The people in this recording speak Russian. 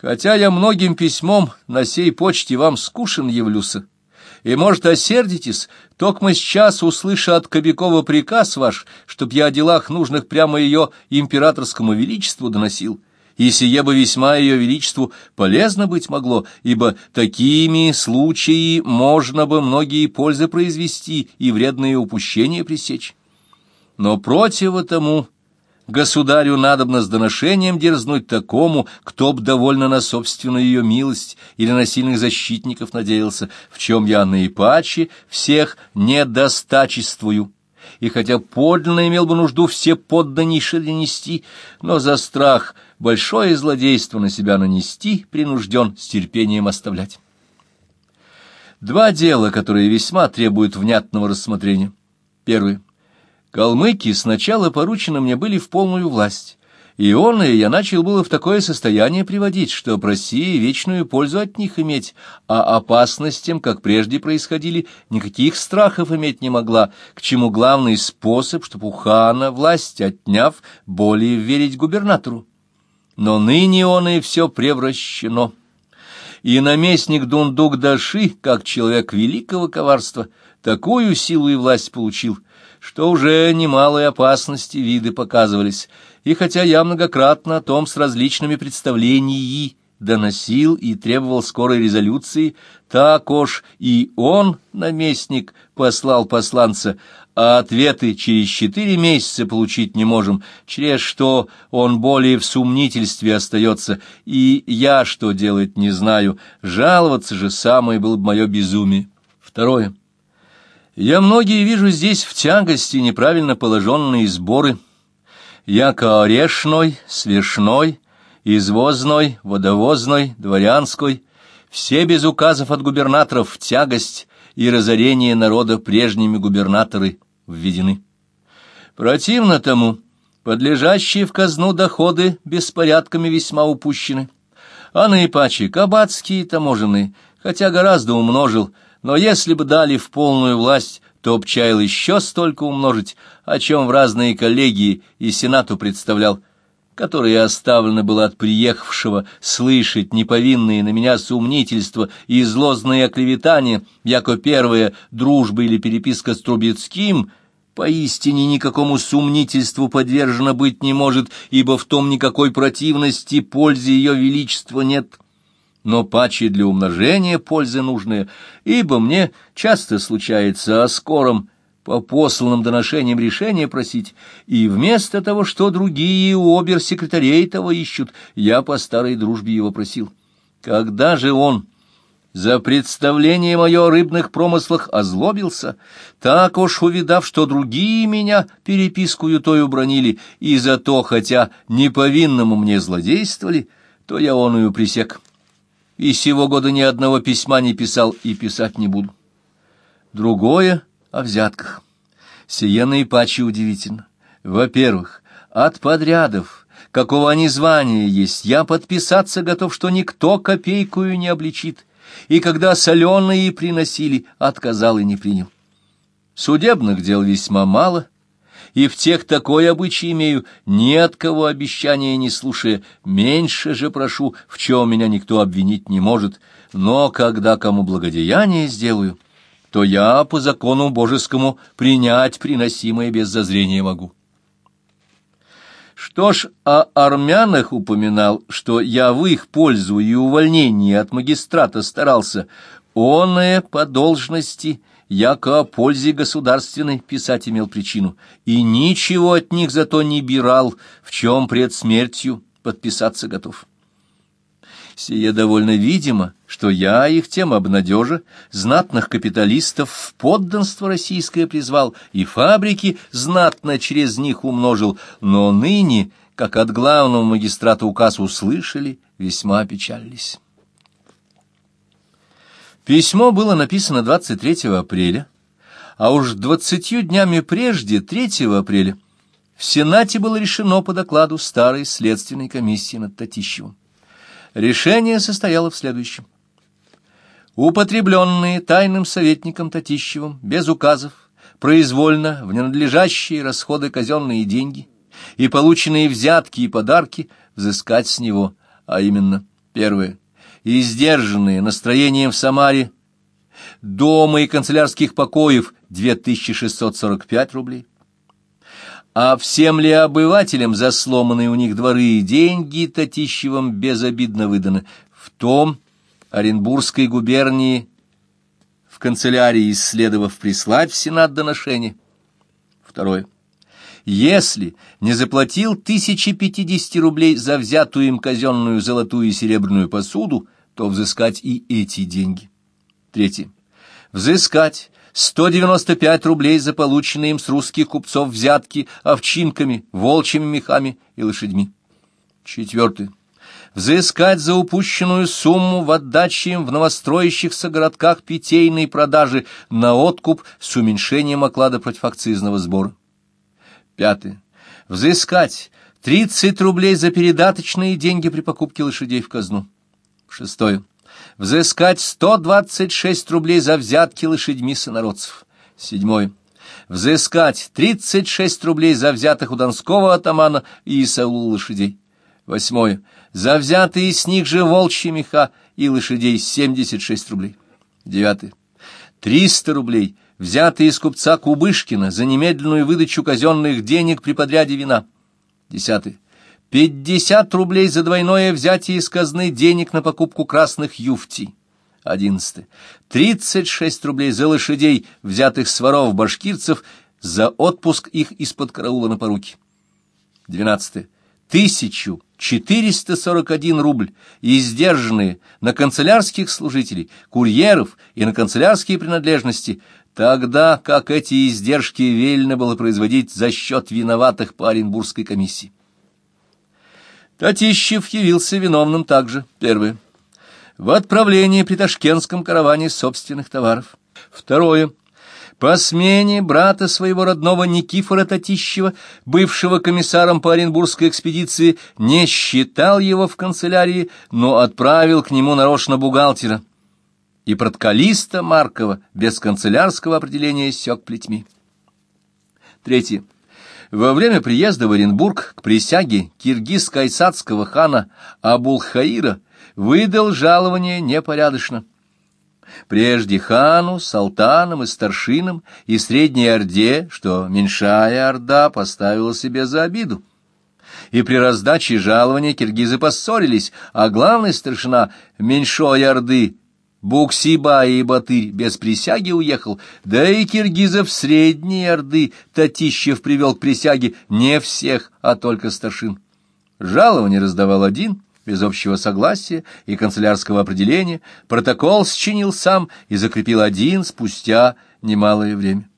Хотя я многим письмом на сей почте вам скушен явлюся, и, может, осердитесь, токмо сейчас услыша от Кобякова приказ ваш, чтоб я о делах нужных прямо ее императорскому величеству доносил, и сие бы весьма ее величеству полезно быть могло, ибо такими случаи можно бы многие пользы произвести и вредные упущения пресечь. Но против тому Государю надобно с доношением дерзнуть такому, кто б довольно на собственную ее милость или на сильных защитников надеялся, в чем я наипаче всех недостачествую. И хотя подлинно имел бы нужду все подданнейше нести, но за страх большое злодейство на себя нанести принужден с терпением оставлять. Два дела, которые весьма требуют внятного рассмотрения. Первое. Калмыки сначала поручены мне были в полную власть, и он и я начал было в такое состояние приводить, что в России вечную пользу от них иметь, а опасностям, как прежде происходили, никаких страхов иметь не могла, к чему главный способ, чтобы у хана власть отняв, более верить губернатору. Но ныне он и все превращено. И наместник Дундук-Даши, как человек великого коварства, такую силу и власть получил — что уже немалые опасности виды показывались, и хотя я многократно о том с различными представлениями доносил и требовал скорой резолюции, так уж и он, наместник, послал посланца, а ответы через четыре месяца получить не можем, через что он более в сумнительстве остается, и я что делать не знаю, жаловаться же самое было бы мое безумие. Второе. Я многие вижу здесь в тягости неправильно положенные сборы, яко орешной, свешной, извозной, водовозной, дворянской, все без указов от губернаторов в тягость и разорение народа прежними губернаторы введены. Противно тому, подлежащие в казну доходы беспорядками весьма упущены, а наипаче кабацкие таможенные, хотя гораздо умножил, но если бы дали в полную власть, то обчаял еще столько умножить, о чем в разные коллегии и сенату представлял, которые оставлено было от приехавшего слышать неповинные на меня сумнительства и злостные оклеветания, яко первая дружба или переписка с Трубецким поистине никакому сумнительству подвержена быть не может, ибо в том никакой противности пользы ее величества нет» но паче для умножения пользы нужные, ибо мне часто случается о скором по посланным доношениям решения просить, и вместо того, что другие у обер-секретарей того ищут, я по старой дружбе его просил. Когда же он за представление мое о рыбных промыслах озлобился, так уж увидав, что другие меня перепискую той убронили, и за то, хотя неповинному мне злодействовали, то я оную присек» и сего года ни одного письма не писал и писать не буду. Другое о взятках. Сие наипаче удивительно. Во-первых, от подрядов, какого они звания есть, я подписаться готов, что никто копейкую не обличит, и когда соленые приносили, отказал и не принял. Судебных дел весьма мало — и в тех такой обычай имею, ни от кого обещания не слушая, меньше же прошу, в чем меня никто обвинить не может, но когда кому благодеяние сделаю, то я по закону божескому принять приносимое без зазрения могу. Что ж, о армянах упоминал, что я в их пользу и увольнение от магистрата старался, оное по должности яко о пользе государственной писать имел причину, и ничего от них зато не бирал, в чем пред смертью подписаться готов. Сие довольно видимо, что я их тем обнадежа, знатных капиталистов в подданство российское призвал, и фабрики знатно через них умножил, но ныне, как от главного магистрата указ услышали, весьма печалились. Письмо было написано 23 апреля, а уж двадцатью днями прежде, 3 апреля, в Сенате было решено по докладу старой следственной комиссии над Татищевым. Решение состояло в следующем. Употребленные тайным советником Татищевым, без указов, произвольно в ненадлежащие расходы казенные деньги и полученные взятки и подарки взыскать с него, а именно Первое. Издержанные настроением в Самаре дома и канцелярских покоев 2645 рублей. А всем ли обывателям за сломанные у них дворы деньги Татищевым безобидно выданы? В том Оренбургской губернии в канцелярии исследовав прислать в Сенат доношение. Второе. Если не заплатил 1050 рублей за взятую им казенную золотую и серебряную посуду, то взыскать и эти деньги. Третье. Взыскать 195 рублей за полученные им с русских купцов взятки овчинками, волчьими мехами и лошадьми. Четвертое. Взыскать за упущенную сумму в отдаче им в новостроящихся городках питейной продажи на откуп с уменьшением оклада против акцизного сбора. Пятое. Взыскать 30 рублей за передаточные деньги при покупке лошадей в казну. Шестое взыскать 126 рублей за взятки лошадьми сонародцев. Седьмое. Взыскать 36 рублей за взятых у донского атамана и Исаула лошадей. Восьмое. За взятые с них же волчьи меха и лошадей 76 рублей. Девятое. 300 рублей, взятые из купца Кубышкина за немедленную выдачу казенных денег при подряде вина. Десятое. Пятьдесят рублей за двойное взятие из казны денег на покупку красных юфтий. Одиннадцатое. Тридцать шесть рублей за лошадей, взятых с воров-башкирцев, за отпуск их из-под караула на поруки. Двенадцатое. Тысячу четыреста сорок один рубль, издержанные на канцелярских служителей, курьеров и на канцелярские принадлежности, тогда как эти издержки велено было производить за счет виноватых по Оренбургской комиссии. Татищев явился виновным также, первое, в отправлении при ташкентском караване собственных товаров. Второе, по смене брата своего родного Никифора Татищева, бывшего комиссаром по Оренбургской экспедиции, не считал его в канцелярии, но отправил к нему нарочно бухгалтера. И проткалиста Маркова без канцелярского определения сёк плетьми. Третье. Во время приезда в Оренбург к присяге киргиз-кайсадского хана Абулхаира выдал жалование непорядочно. Прежде хану, салтанам и старшинам и Средней Орде, что меньшая Орда поставила себе за обиду. И при раздаче жалования киргизы поссорились, а главный старшина меньшой Орды Буксиба и Батырь без присяги уехал, да и киргизов средней Орды Татищев привел к присяге не всех, а только старшин. Жалование раздавал один, без общего согласия и канцелярского определения, протокол счинил сам и закрепил один спустя немалое время.